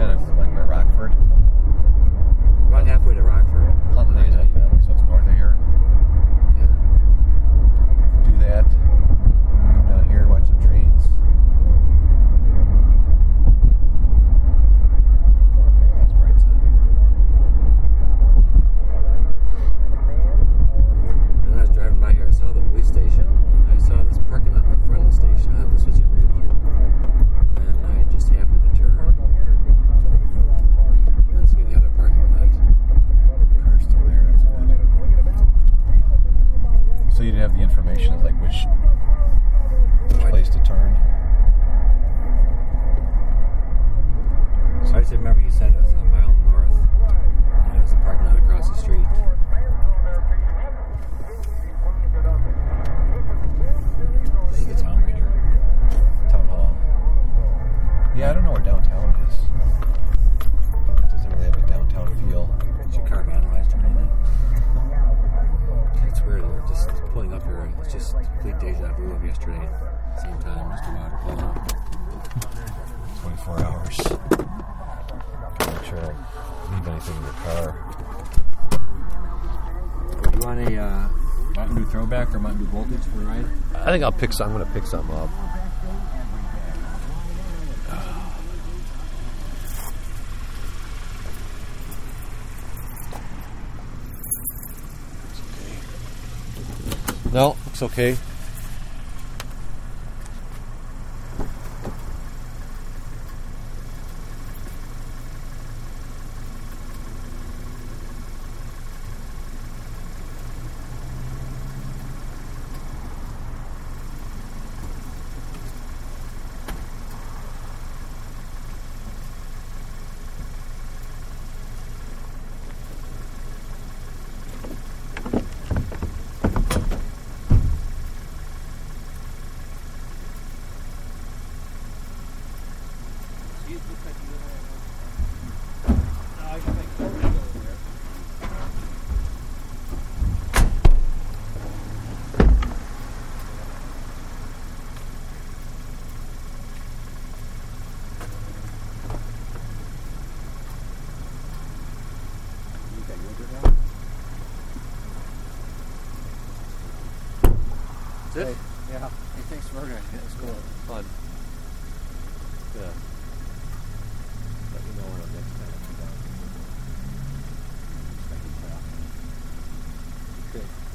kind of like my Rockford. Your or anything? It's weird. They're just pulling up here. It's just complete deja vu of yesterday. Same time, Mr. Water pulling 24 hours. Make sure I don't leave anything in the car. Do you want a uh, Mountain Dew throwback or Mountain Dew voltage for the ride? I think I'll pick some. I'm gonna pick some up. No, looks okay. Yeah. Hey, thanks for organizing it. It's cool.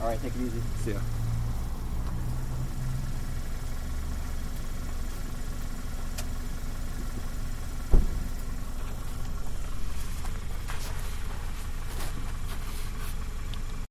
All right, take it easy. See ya.